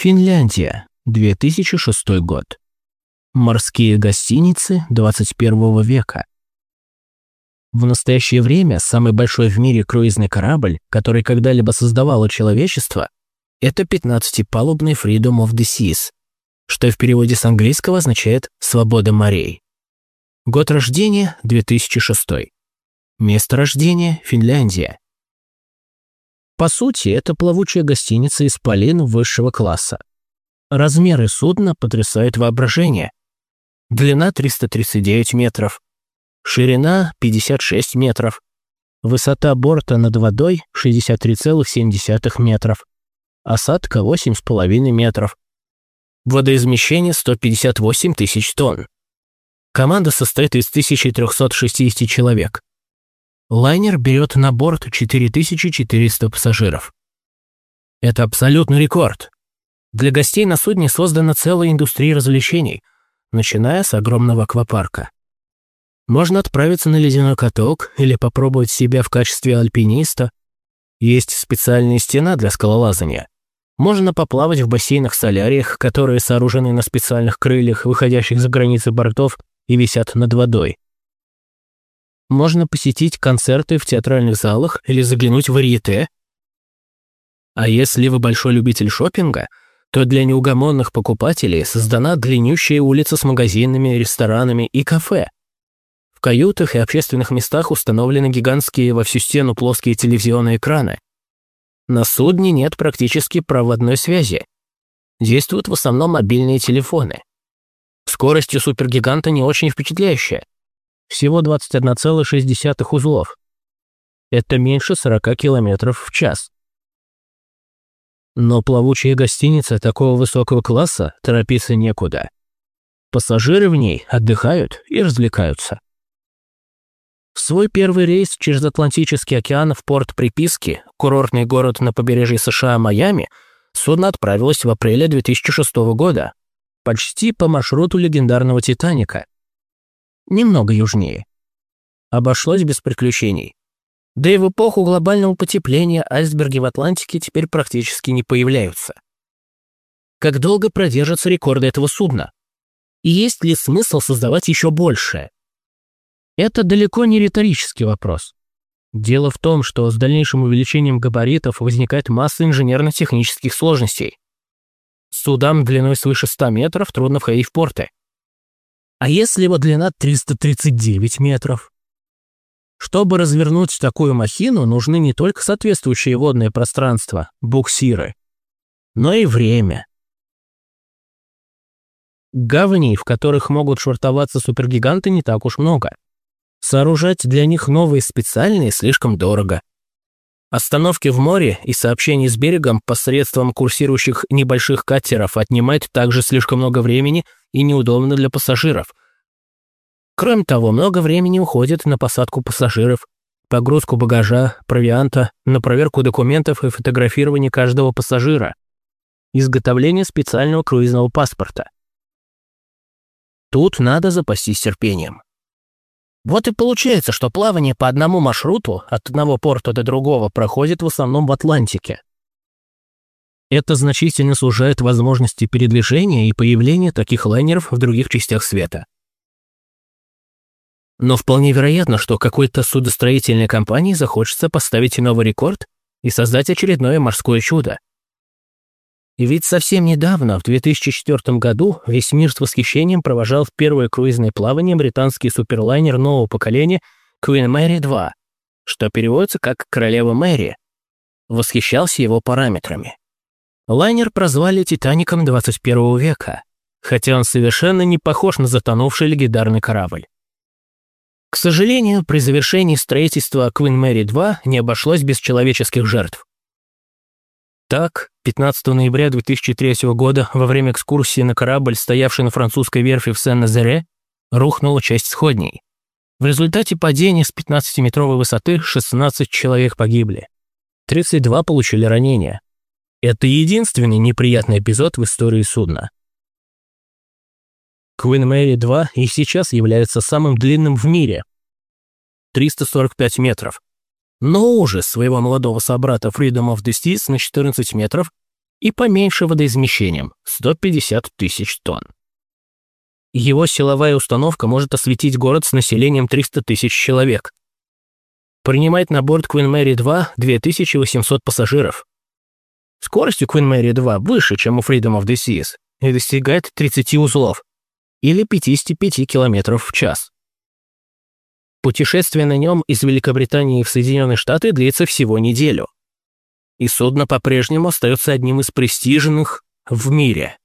Финляндия, 2006 год. Морские гостиницы 21 века. В настоящее время самый большой в мире круизный корабль, который когда-либо создавало человечество, это 15-палубный Freedom of the Seas, что в переводе с английского означает «свобода морей». Год рождения – 2006. Место рождения – Финляндия. По сути, это плавучая гостиница из полин высшего класса. Размеры судна потрясают воображение. Длина 339 метров, ширина 56 метров, высота борта над водой 63,7 метров, осадка 8,5 метров, водоизмещение 158 тысяч тонн. Команда состоит из 1360 человек. Лайнер берет на борт 4400 пассажиров. Это абсолютный рекорд. Для гостей на судне создана целая индустрия развлечений, начиная с огромного аквапарка. Можно отправиться на ледяной каток или попробовать себя в качестве альпиниста. Есть специальная стена для скалолазания. Можно поплавать в бассейнах-соляриях, которые сооружены на специальных крыльях, выходящих за границы бортов и висят над водой. Можно посетить концерты в театральных залах или заглянуть в варьете. А если вы большой любитель шопинга, то для неугомонных покупателей создана длиннющая улица с магазинами, ресторанами и кафе. В каютах и общественных местах установлены гигантские во всю стену плоские телевизионные экраны. На судне нет практически проводной связи. Действуют в основном мобильные телефоны. Скорость у супергиганта не очень впечатляющая – всего 21,6 узлов. Это меньше 40 км в час. Но плавучая гостиница такого высокого класса торопиться некуда. Пассажиры в ней отдыхают и развлекаются. В свой первый рейс через Атлантический океан в порт приписки, курортный город на побережье США Майами, судно отправилось в апреле 2006 года, почти по маршруту легендарного «Титаника», немного южнее. Обошлось без приключений. Да и в эпоху глобального потепления айсберги в Атлантике теперь практически не появляются. Как долго продержатся рекорды этого судна? И есть ли смысл создавать еще большее? Это далеко не риторический вопрос. Дело в том, что с дальнейшим увеличением габаритов возникает масса инженерно-технических сложностей. Судам длиной свыше 100 метров трудно входить в порты. А если его длина 339 метров? Чтобы развернуть такую махину, нужны не только соответствующие водные пространства, буксиры, но и время. Гаваней, в которых могут швартоваться супергиганты, не так уж много. Сооружать для них новые специальные слишком дорого. Остановки в море и сообщения с берегом посредством курсирующих небольших катеров отнимают также слишком много времени – и неудобно для пассажиров. Кроме того, много времени уходит на посадку пассажиров, погрузку багажа, провианта, на проверку документов и фотографирование каждого пассажира, изготовление специального круизного паспорта. Тут надо запастись терпением. Вот и получается, что плавание по одному маршруту от одного порта до другого проходит в основном в Атлантике. Это значительно сужает возможности передвижения и появления таких лайнеров в других частях света. Но вполне вероятно, что какой-то судостроительной компании захочется поставить новый рекорд и создать очередное морское чудо. И ведь совсем недавно, в 2004 году, весь мир с восхищением провожал в первое круизное плавание британский суперлайнер нового поколения Queen Mary 2, что переводится как «Королева Мэри», восхищался его параметрами. Лайнер прозвали «Титаником 21 века», хотя он совершенно не похож на затонувший легендарный корабль. К сожалению, при завершении строительства Queen Mary 2 не обошлось без человеческих жертв. Так, 15 ноября 2003 года во время экскурсии на корабль, стоявший на французской верфи в Сен-Назаре, рухнула часть сходней. В результате падения с 15-метровой высоты 16 человек погибли. 32 получили ранения. Это единственный неприятный эпизод в истории судна. Queen Mary 2 и сейчас является самым длинным в мире – 345 метров. Но ужас своего молодого собрата Freedom of the Seas на 14 метров и поменьше водоизмещением – 150 тысяч тонн. Его силовая установка может осветить город с населением 300 тысяч человек. Принимает на борт Queen Mary 2 2800 пассажиров. Скорость у Queen Mary 2 выше, чем у Freedom of the Seas и достигает 30 узлов или 55 км в час. Путешествие на нем из Великобритании в Соединенные Штаты длится всего неделю. И судно по-прежнему остается одним из престижных в мире.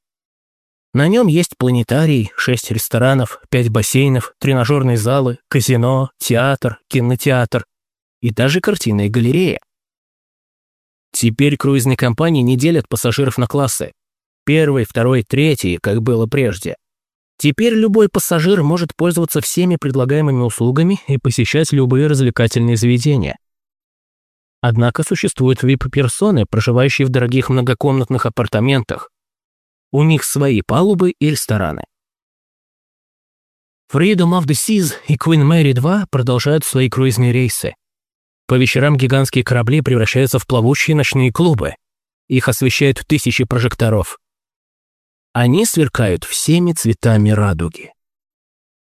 На нем есть планетарий, шесть ресторанов, пять бассейнов, тренажерные залы, казино, театр, кинотеатр и даже картинная галерея. Теперь круизные компании не делят пассажиров на классы. Первый, второй, третий, как было прежде. Теперь любой пассажир может пользоваться всеми предлагаемыми услугами и посещать любые развлекательные заведения. Однако существуют VIP-персоны, проживающие в дорогих многокомнатных апартаментах. У них свои палубы и рестораны. Freedom of the Seas и Queen Mary 2 продолжают свои круизные рейсы. По вечерам гигантские корабли превращаются в плавучие ночные клубы. Их освещают тысячи прожекторов. Они сверкают всеми цветами радуги.